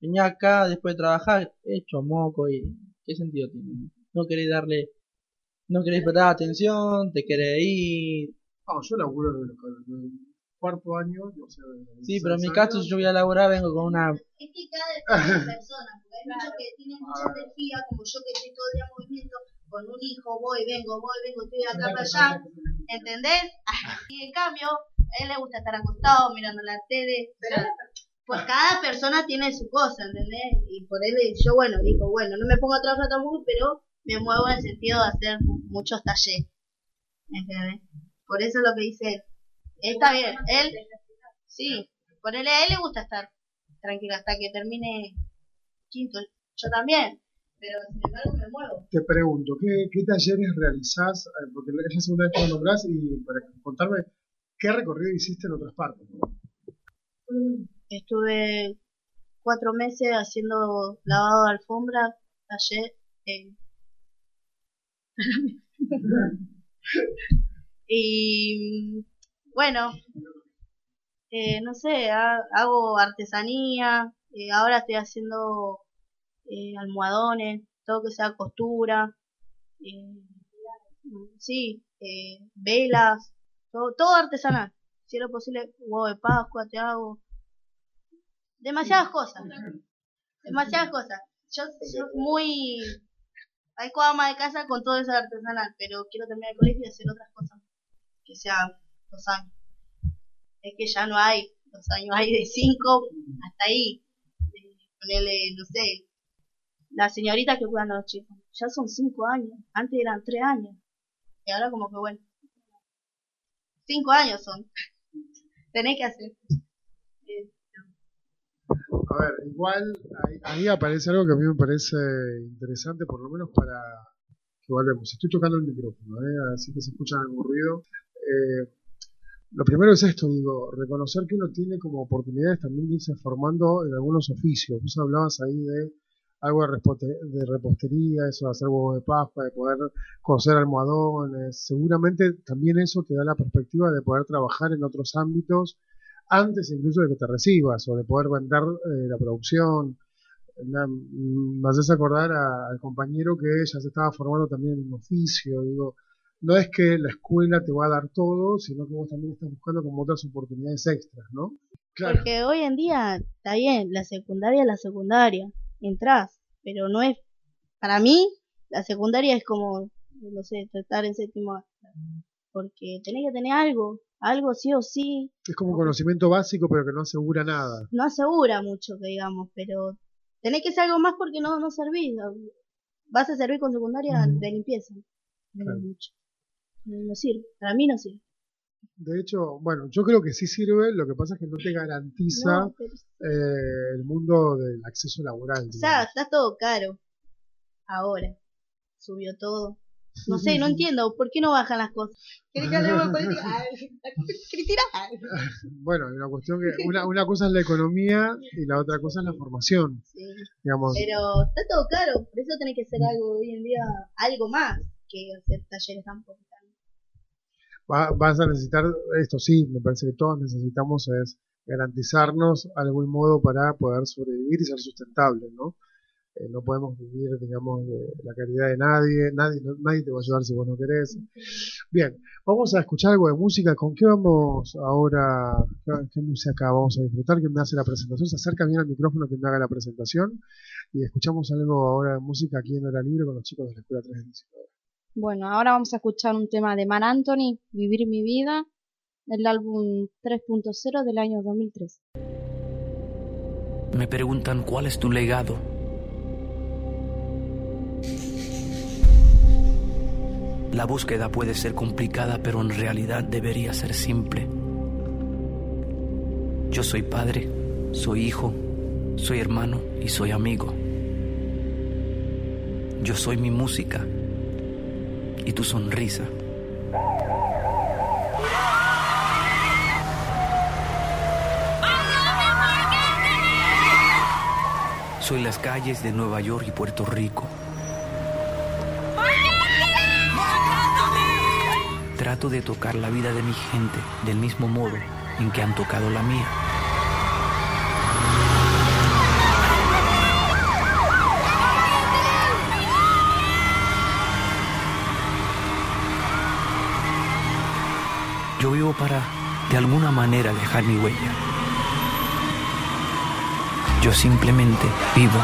Speaker 4: Venía acá después de trabajar, hecho moco y ¿qué sentido tiene? No querés darle, no querés prestar atención, te querés ir.
Speaker 1: No, yo laburo desde el cuarto año, o sea,
Speaker 4: Sí, pero en mi
Speaker 1: 16
Speaker 4: caso, yo voy a laburar, vengo con una.
Speaker 11: Es que cada persona, porque hay muchos que tienen mucha energía, como yo que estoy todo el día en movimiento, con un hijo, voy, vengo, voy, vengo, estoy de acá para allá, ¿entendés? Y en cambio, a él le gusta estar acostado mirando la tele, pero pues cada persona tiene su cosa, ¿entendés? Y por él, yo, bueno, digo, bueno, no me pongo a trabajar tampoco, pero me muevo en el sentido de hacer muchos talleres, ¿entendés? Por eso es lo que dice él. Está bien, él, sí, por él, a él le gusta estar tranquilo hasta que termine quinto. Yo también, pero sin embargo me muevo.
Speaker 1: Te pregunto, ¿qué, qué talleres realizás? Eh, Porque es la segunda vez que lo nombrás y para contarme qué recorrido hiciste en otras partes.
Speaker 11: Estuve cuatro meses haciendo lavado de alfombra, taller. eh, y bueno, eh, no sé, ha- hago artesanía, eh, ahora estoy haciendo eh, almohadones, todo que sea costura, eh, sí, eh, velas, todo, todo artesanal. Si es lo posible, huevo de Pascua te hago. Demasiadas cosas. Demasiadas cosas. Yo soy muy Parezco ama de casa con todo eso de artesanal, pero quiero terminar el colegio y hacer otras cosas que sean dos años. Es que ya no hay dos años, hay de cinco hasta ahí. De Ponerle, no sé, las señoritas que cuidan a los chicos. Ya son cinco años, antes eran tres años. Y ahora como que bueno. Cinco años son. Tenés que hacer.
Speaker 1: A ver, igual ahí, ahí aparece algo que a mí me parece interesante, por lo menos para que volvemos. Estoy tocando el micrófono, ¿eh? así que se escucha algún ruido. Eh, lo primero es esto, digo, reconocer que uno tiene como oportunidades también de irse formando en algunos oficios. Vos hablabas ahí de algo de repostería, eso de hacer huevos de Pascua, de poder coser almohadones. Seguramente también eso te da la perspectiva de poder trabajar en otros ámbitos antes incluso de que te recibas o de poder vender eh, la producción. Na- mm, Me acordar a- al compañero que ya se estaba formando también en un oficio. Digo, no es que la escuela te va a dar todo, sino que vos también estás buscando como otras oportunidades extras, ¿no? Claro.
Speaker 11: Porque hoy en día está bien, la secundaria es la secundaria, entras, pero no es, para mí, la secundaria es como, no sé, tratar en séptimo, porque tenés que tener algo, algo sí o sí,
Speaker 1: Es como un conocimiento básico, pero que no asegura nada.
Speaker 11: no asegura mucho que digamos, pero tenés que ser algo más porque no, no servís, vas a servir con secundaria de limpieza, no
Speaker 1: Claro.
Speaker 11: mucho. No, no sirve, para mí no sirve.
Speaker 1: De hecho, bueno, yo creo que sí sirve, lo que pasa es que no te garantiza
Speaker 11: No, pero-
Speaker 1: eh, el mundo del acceso laboral.
Speaker 11: o sea, está todo caro. Ahora, subió todo. No sé, no entiendo, ¿por qué no bajan las cosas? ¿Querés que hablemos de política?
Speaker 1: Bueno, una cuestión que una, una cosa es la economía y la otra cosa es la formación.
Speaker 11: Sí.
Speaker 1: Digamos,
Speaker 11: Pero está todo caro, por eso tenés que hacer algo hoy en día, algo más que hacer talleres tan poquitos.
Speaker 1: va- vas a necesitar, esto sí, me parece que todos necesitamos es garantizarnos algún modo para poder sobrevivir y ser sustentables, ¿no? Eh, no podemos vivir, digamos, de la caridad de nadie, nadie, no- nadie te va a ayudar si vos no querés. Bien, vamos a escuchar algo de música. ¿Con qué vamos ahora? ¿Qué, qué música vamos a disfrutar? ¿Quién me hace la presentación? Se acerca bien al micrófono que me haga la presentación y escuchamos algo ahora de música aquí en Hora Libre con los chicos de la Escuela 319.
Speaker 5: Bueno, ahora vamos a escuchar un tema de Mar Anthony, Vivir mi vida, del álbum 3.0 del año 2003.
Speaker 13: Me preguntan cuál es tu legado. La búsqueda puede ser complicada, pero en realidad debería ser simple. Yo soy padre, soy hijo, soy hermano y soy amigo. Yo soy mi música y tu sonrisa. Soy las calles de Nueva York y Puerto Rico. Trato de tocar la vida de mi gente del mismo modo en que han tocado la mía. Yo vivo para, de alguna manera, dejar mi huella. Yo simplemente vivo.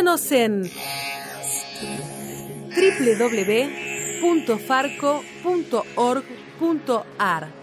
Speaker 9: Escúchanos en www.farco.org.ar.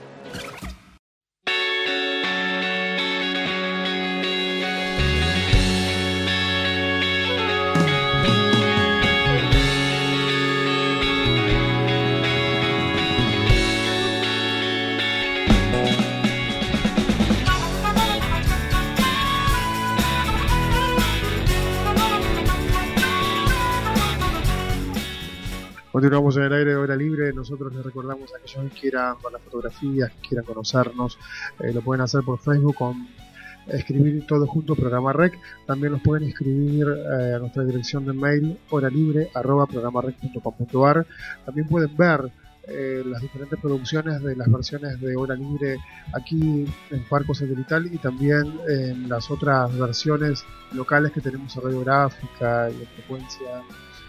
Speaker 1: Continuamos en el aire de hora libre. Nosotros les recordamos a aquellos que quieran ver las fotografías, que quieran conocernos, eh, lo pueden hacer por Facebook con escribir todo junto programa rec. También nos pueden escribir eh, a nuestra dirección de mail hora libre arroba programarec.com.ar. También pueden ver eh, las diferentes producciones de las versiones de hora libre aquí en Parco Satelital y también en las otras versiones locales que tenemos en radiográfica y en frecuencia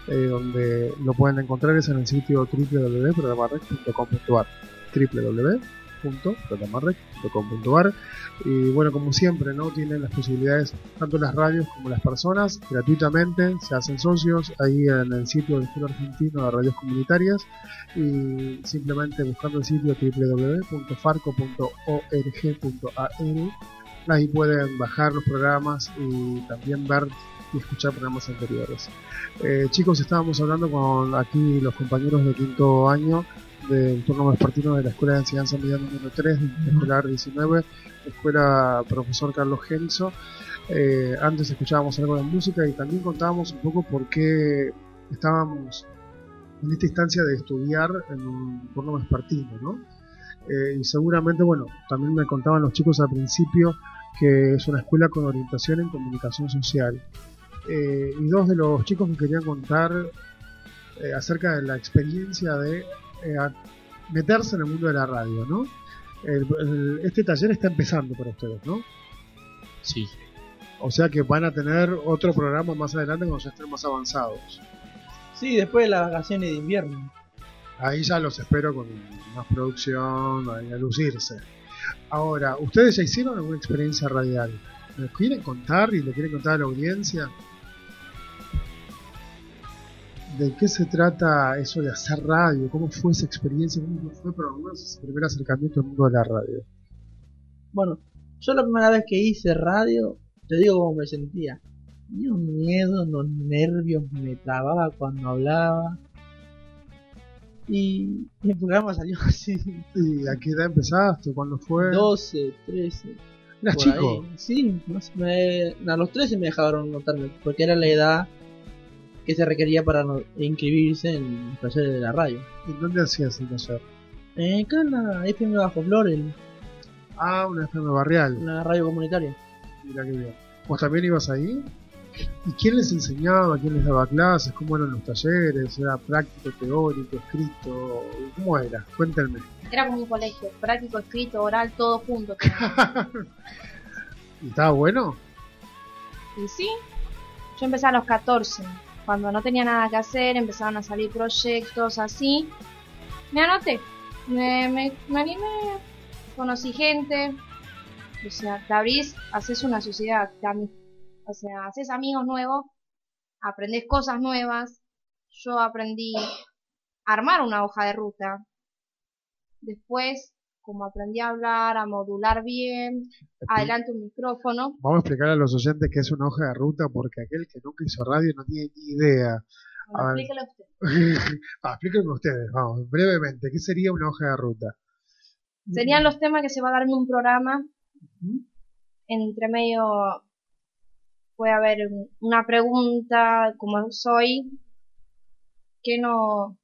Speaker 1: eh, donde lo pueden encontrar es en el sitio www.programarec.com.ar www.programarec.com.ar y bueno como siempre no tienen las posibilidades tanto las radios como las personas gratuitamente se hacen socios ahí en el sitio del Foro Argentino de Radios Comunitarias y simplemente buscando el sitio www.farco.org.ar ahí pueden bajar los programas y también ver y escuchar programas anteriores. Eh, chicos, estábamos hablando con aquí los compañeros de quinto año del turno vespertino de la Escuela de Enseñanza Media número 3, de Escolar 19, Escuela Profesor Carlos Genso. Eh, antes escuchábamos algo de música y también contábamos un poco por qué estábamos en esta instancia de estudiar en un turno vespertino, ¿no? Eh, y seguramente, bueno, también me contaban los chicos al principio que es una escuela con orientación en comunicación social. Eh, y dos de los chicos me querían contar eh, acerca de la experiencia de eh, meterse en el mundo de la radio, ¿no? este taller está empezando para ustedes, ¿no?
Speaker 2: Sí.
Speaker 1: O sea que van a tener otro programa más adelante cuando ya estén más avanzados.
Speaker 4: Sí, después de las vacaciones de invierno.
Speaker 1: Ahí ya los espero con más producción, a lucirse. Ahora, ¿ustedes ya hicieron alguna experiencia radial? ¿Me quieren contar y le quieren contar a la audiencia? ¿De qué se trata eso de hacer radio? ¿Cómo fue esa experiencia? ¿Cómo fue para ese primer acercamiento al mundo de la radio?
Speaker 4: Bueno, yo la primera vez que hice radio, te digo cómo me sentía. Tenía un miedo, los nervios, me trababa cuando hablaba. Y, el programa salió así.
Speaker 1: ¿Y a qué edad empezaste? ¿Cuándo fue?
Speaker 4: 12, 13.
Speaker 1: ¿Eras chico?
Speaker 4: Sí, a los 13 me dejaron notarme, porque era la edad que se requería para inscribirse en el taller de la radio.
Speaker 1: ¿Y dónde hacías el taller?
Speaker 4: Eh, acá en la FM Bajo Flores.
Speaker 1: Ah, una FM barrial.
Speaker 4: Una radio comunitaria.
Speaker 1: Mira qué bien. ¿Vos también ibas ahí? ¿Y quién les enseñaba? ¿Quién les daba clases? ¿Cómo eran los talleres? ¿Era práctico, teórico, escrito? ¿Cómo era? Cuéntenme.
Speaker 5: Era como un colegio, práctico, escrito, oral, todo junto.
Speaker 1: ¿Y estaba bueno?
Speaker 5: Y sí. Yo empecé a los 14 cuando no tenía nada que hacer, empezaron a salir proyectos así. Me anoté, me, me, animé, conocí gente. O sea, te abrís, haces una sociedad, o sea, haces amigos nuevos, aprendes cosas nuevas. Yo aprendí a armar una hoja de ruta. Después como aprendí a hablar, a modular bien, adelante un micrófono.
Speaker 1: Vamos a explicar a los oyentes qué es una hoja de ruta, porque aquel que nunca hizo radio no tiene ni idea.
Speaker 5: Bueno, explíquelo usted.
Speaker 1: ah, explíquenme ustedes, vamos, brevemente, ¿qué sería una hoja de ruta?
Speaker 5: Serían los temas que se va a dar en un programa. Entre medio puede haber una pregunta, como soy, que no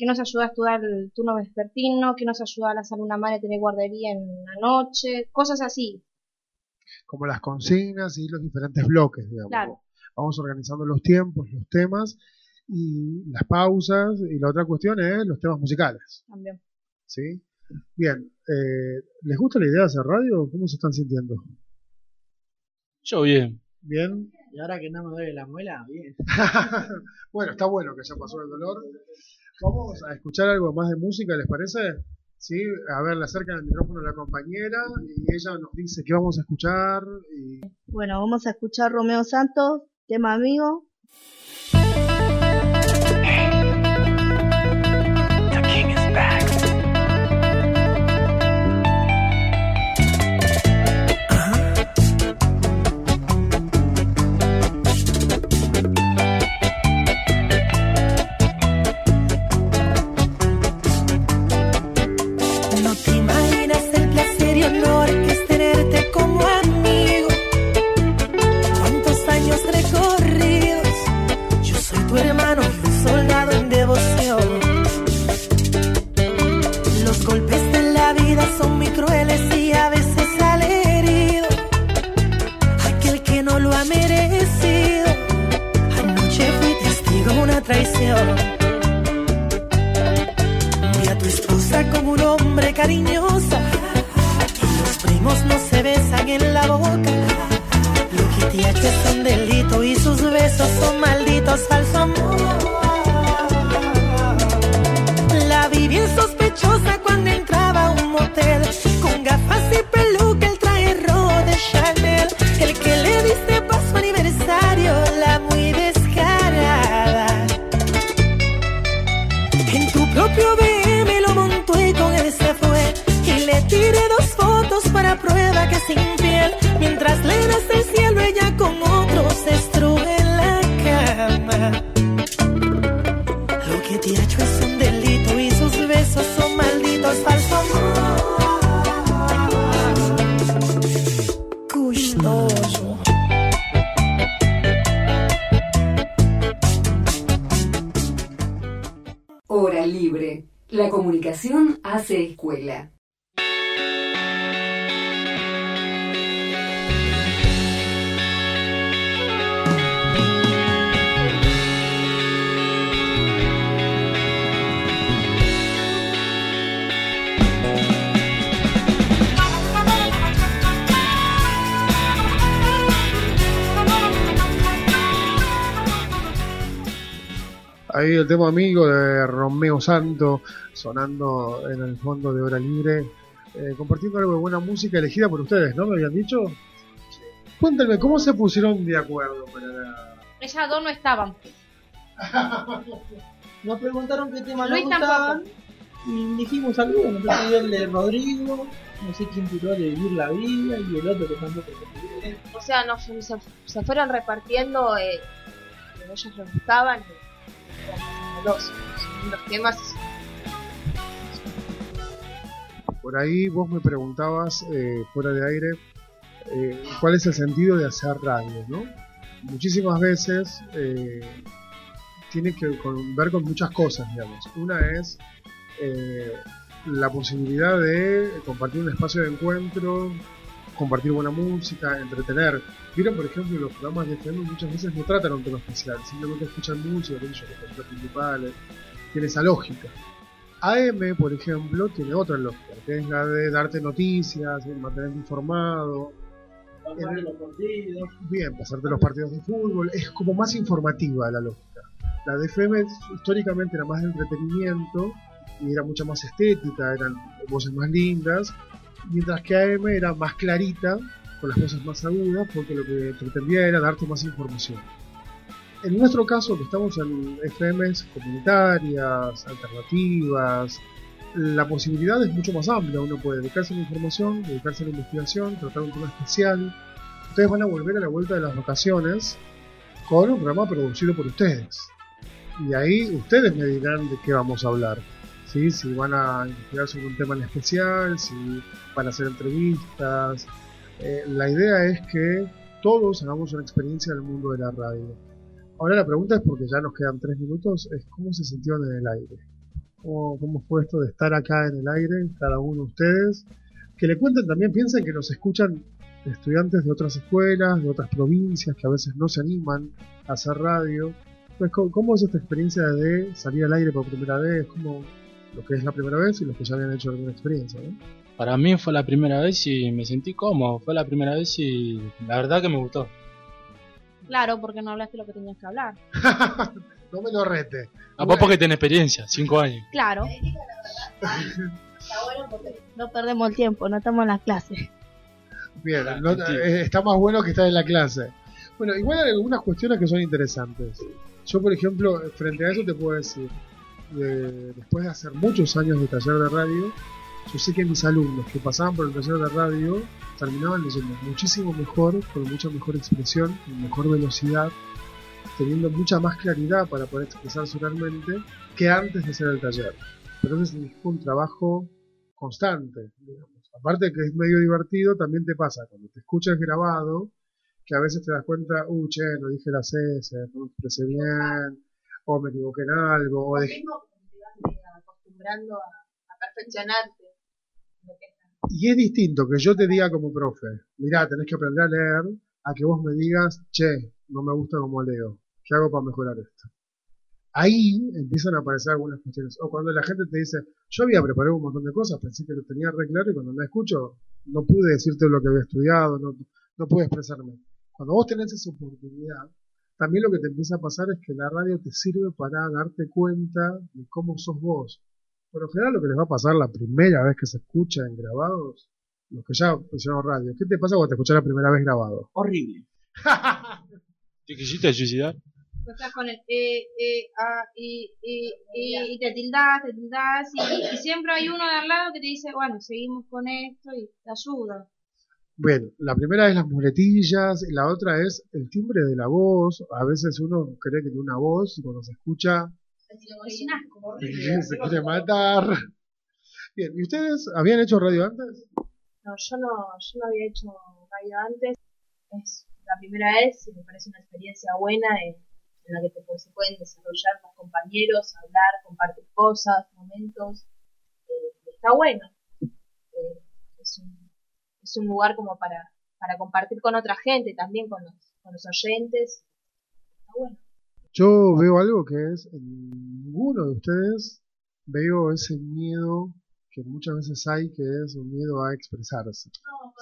Speaker 5: que nos ayuda a estudiar el turno vespertino, que nos ayuda a la salud madre a tener guardería en la noche, cosas así.
Speaker 1: Como las consignas y los diferentes bloques, digamos. Vamos organizando los tiempos, los temas y las pausas. Y la otra cuestión es los temas musicales.
Speaker 5: También.
Speaker 1: ¿Sí? Bien, eh, ¿les gusta la idea de hacer radio? ¿Cómo se están sintiendo?
Speaker 2: Yo bien.
Speaker 1: Bien.
Speaker 4: Y ahora que no me duele la muela, bien.
Speaker 1: bueno, está bueno que ya pasó el dolor. Vamos a escuchar algo más de música, ¿les parece? Sí, a ver, le acercan el micrófono a la compañera y ella nos dice qué vamos a escuchar.
Speaker 11: Bueno, vamos a escuchar Romeo Santos
Speaker 6: tema amigo.
Speaker 1: Ahí el tema amigo de Romeo Santo sonando en el fondo de Hora Libre, eh, compartiendo algo de buena música elegida por ustedes, ¿no? ¿Me habían dicho? Cuéntenme, ¿cómo se pusieron de acuerdo para la...
Speaker 5: Ellas dos no estaban.
Speaker 4: Nos preguntaron qué tema
Speaker 5: Luis
Speaker 4: nos gustaban y dijimos algo, nos pidió el de Rodrigo, no sé quién tiró de Vivir la Vida y el otro que tampoco se.
Speaker 12: O sea, no, se, se fueron repartiendo eh, lo que a ellos les gustaban. y Los, los temas.
Speaker 1: Por ahí vos me preguntabas, eh, fuera de aire, eh, cuál es el sentido de hacer radio, ¿no? Muchísimas veces eh, tiene que con- ver con muchas cosas, digamos. Una es eh, la posibilidad de compartir un espacio de encuentro, compartir buena música, entretener. Vieron, por ejemplo, los programas de FM muchas veces no tratan un tema especial, simplemente escuchan música, yo, los principales, tiene esa lógica. AM, por ejemplo, tiene otra lógica, que es la de darte noticias, de mantenerte informado,
Speaker 4: de los partidos.
Speaker 1: bien, pasarte los partidos de fútbol, es como más informativa la lógica. La de FM históricamente era más de entretenimiento y era mucho más estética, eran voces más lindas, mientras que AM era más clarita, con las voces más agudas, porque lo que pretendía era darte más información. En nuestro caso, que estamos en FMs comunitarias, alternativas, la posibilidad es mucho más amplia. Uno puede dedicarse a la información, dedicarse a la investigación, tratar un tema especial. Ustedes van a volver a la vuelta de las vacaciones con un programa producido por ustedes. Y ahí ustedes me dirán de qué vamos a hablar. ¿sí? Si van a investigar sobre un tema en especial, si van a hacer entrevistas. Eh, la idea es que todos hagamos una experiencia en el mundo de la radio. Ahora la pregunta es, porque ya nos quedan tres minutos, es cómo se sintieron en el aire. ¿Cómo, cómo fue esto de estar acá en el aire, cada uno de ustedes? Que le cuenten también, piensen que nos escuchan estudiantes de otras escuelas, de otras provincias, que a veces no se animan a hacer radio. Pues, ¿cómo, es esta experiencia de salir al aire por primera vez? ¿Cómo lo que es la primera vez y los que ya habían hecho alguna experiencia?
Speaker 2: Para mí fue la primera vez y me sentí cómodo. Fue la primera vez y la verdad que me gustó.
Speaker 5: Claro, porque no hablaste lo que tenías que hablar.
Speaker 1: no me lo rete.
Speaker 2: A vos porque tenés experiencia, cinco años.
Speaker 5: Claro.
Speaker 6: No perdemos el tiempo, no estamos en las clases.
Speaker 1: Bien, no- eh, está más bueno que estar en la clase. Bueno, igual hay algunas cuestiones que son interesantes. Yo, por ejemplo, frente a eso te puedo decir, de- después de hacer muchos años de taller de radio, yo sé que mis alumnos que pasaban por el taller de radio terminaban leyendo muchísimo mejor, con mucha mejor expresión, con mejor velocidad, teniendo mucha más claridad para poder expresarse oralmente que antes de hacer el taller. Pero eso significa un trabajo constante, digamos. Aparte de que es medio divertido, también te pasa cuando te escuchas grabado, que a veces te das cuenta, uh, che, no dije las S, no me expresé bien, o me equivoqué en algo, o dejé...
Speaker 12: mismo te vas eh, acostumbrando a, a perfeccionarte.
Speaker 1: Y es distinto que yo te diga como profe, mirá, tenés que aprender a leer, a que vos me digas, che, no me gusta como leo, ¿qué hago para mejorar esto? Ahí empiezan a aparecer algunas cuestiones. O cuando la gente te dice, yo había preparado un montón de cosas, pensé que lo tenía re claro y cuando me escucho, no pude decirte lo que había estudiado, no, no pude expresarme. Cuando vos tenés esa oportunidad, también lo que te empieza a pasar es que la radio te sirve para darte cuenta de cómo sos vos. Por lo general lo que les va a pasar la primera vez que se escucha en grabados, los que ya pusieron radio, ¿qué te pasa cuando te escuchás la primera vez grabado?
Speaker 4: Horrible.
Speaker 2: ¿Te quisiste suicidar?
Speaker 5: Estás con el e, e, a, i, i, i, y te tildás, te tildás, y, y siempre hay uno de al lado que te dice, bueno, seguimos con esto y te ayuda.
Speaker 1: Bien, la primera es las muletillas, y la otra es el timbre de la voz. A veces uno cree que tiene una voz y cuando se escucha
Speaker 5: Es un asco.
Speaker 1: se quiere matar. Bien, ¿y ustedes habían hecho radio antes?
Speaker 12: No, yo no, yo no había hecho radio antes. Es la primera vez y me parece una experiencia buena en, en la que te, se pueden desarrollar los compañeros, hablar, compartir cosas, momentos. Eh, está bueno. Eh, es, un, es un lugar como para, para compartir con otra gente, también con los, con los oyentes. Está bueno.
Speaker 1: Yo veo algo que es, en ninguno de ustedes veo ese miedo que muchas veces hay, que es un miedo a expresarse.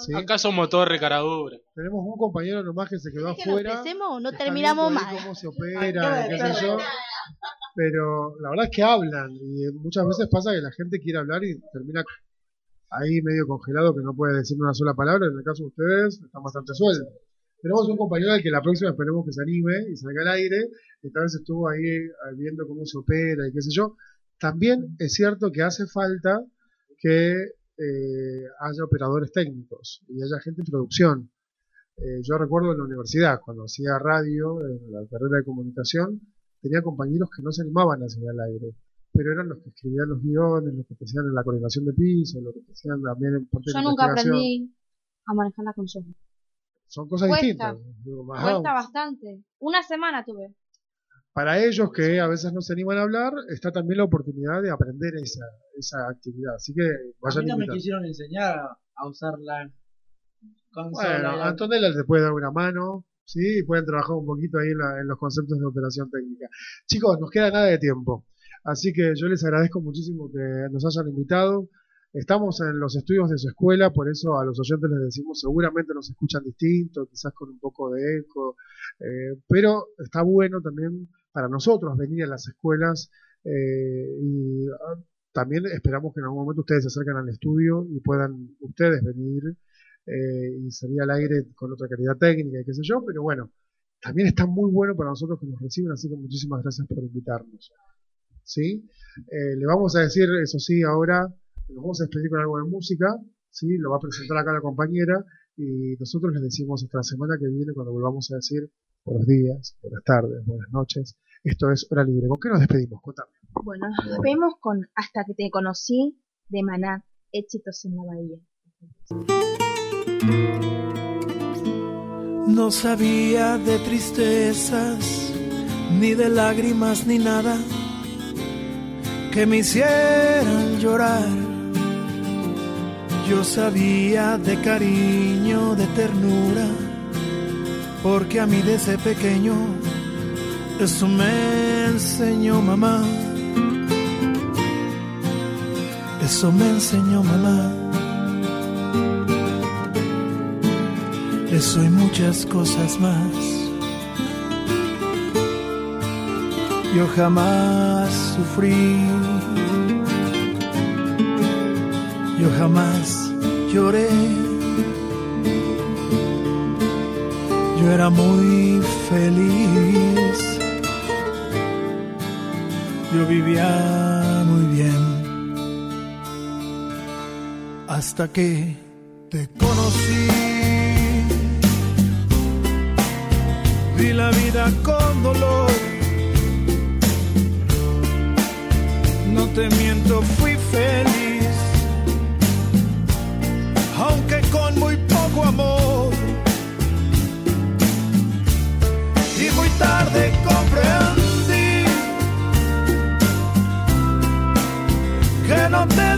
Speaker 1: ¿sí?
Speaker 2: Acá somos todos recaradura.
Speaker 1: Tenemos un compañero nomás que se quedó
Speaker 14: que nos
Speaker 1: afuera.
Speaker 14: empecemos, no terminamos mal.
Speaker 1: cómo se opera, qué sé yo. Pero la verdad es que hablan y muchas veces pasa que la gente quiere hablar y termina ahí medio congelado que no puede decir una sola palabra. En el caso de ustedes están bastante sueltos. Tenemos un compañero al que la próxima esperemos que se anime y salga al aire. Esta vez estuvo ahí eh, viendo cómo se opera y qué sé yo. También es cierto que hace falta que eh, haya operadores técnicos y haya gente en producción. Eh, yo recuerdo en la universidad, cuando hacía radio, en la carrera de comunicación, tenía compañeros que no se animaban a salir al aire, pero eran los que escribían los guiones, los que te hacían en la coordinación de piso, los que te hacían también en parte de
Speaker 5: Yo nunca aprendí a manejar la consola.
Speaker 1: Son cosas
Speaker 5: Cuesta.
Speaker 1: distintas.
Speaker 5: Cuesta bastante. Una semana tuve.
Speaker 1: Para ellos que a veces no se animan a hablar, está también la oportunidad de aprender esa, esa actividad. Así que
Speaker 4: A
Speaker 1: vayan
Speaker 4: mí no me quisieron enseñar a, a usar la consola.
Speaker 1: Bueno,
Speaker 4: la-
Speaker 1: Antonella te puede dar una mano, ¿sí? Pueden trabajar un poquito ahí en, la- en los conceptos de operación técnica. Chicos, nos queda nada de tiempo. Así que yo les agradezco muchísimo que nos hayan invitado. Estamos en los estudios de su escuela, por eso a los oyentes les decimos, seguramente nos escuchan distinto, quizás con un poco de eco, eh, pero está bueno también para nosotros venir a las escuelas eh, y ah, también esperamos que en algún momento ustedes se acerquen al estudio y puedan ustedes venir eh, y salir al aire con otra calidad técnica y qué sé yo, pero bueno, también está muy bueno para nosotros que nos reciben, así que muchísimas gracias por invitarnos. ¿Sí? Eh, le vamos a decir, eso sí, ahora nos vamos a despedir con algo de música, ¿sí? Lo va a presentar acá la compañera y nosotros les decimos hasta la semana que viene cuando volvamos a decir buenos días, buenas tardes, buenas noches. Esto es Hora Libre. ¿Con qué nos despedimos? Contame.
Speaker 12: Bueno, nos despedimos con Hasta que te conocí de Maná, éxitos en la bahía.
Speaker 7: No sabía de tristezas, ni de lágrimas, ni nada que me hicieran llorar. Yo sabía de cariño, de ternura, porque a mí desde pequeño eso me enseñó mamá. Eso me enseñó mamá. Eso y muchas cosas más. Yo jamás sufrí. Yo jamás lloré. Yo
Speaker 14: era muy feliz. Yo vivía muy bien. Hasta que te conocí. Vi la vida con dolor. No te miento, fui feliz. Muy poco amor. Y muy tarde comprendí que no te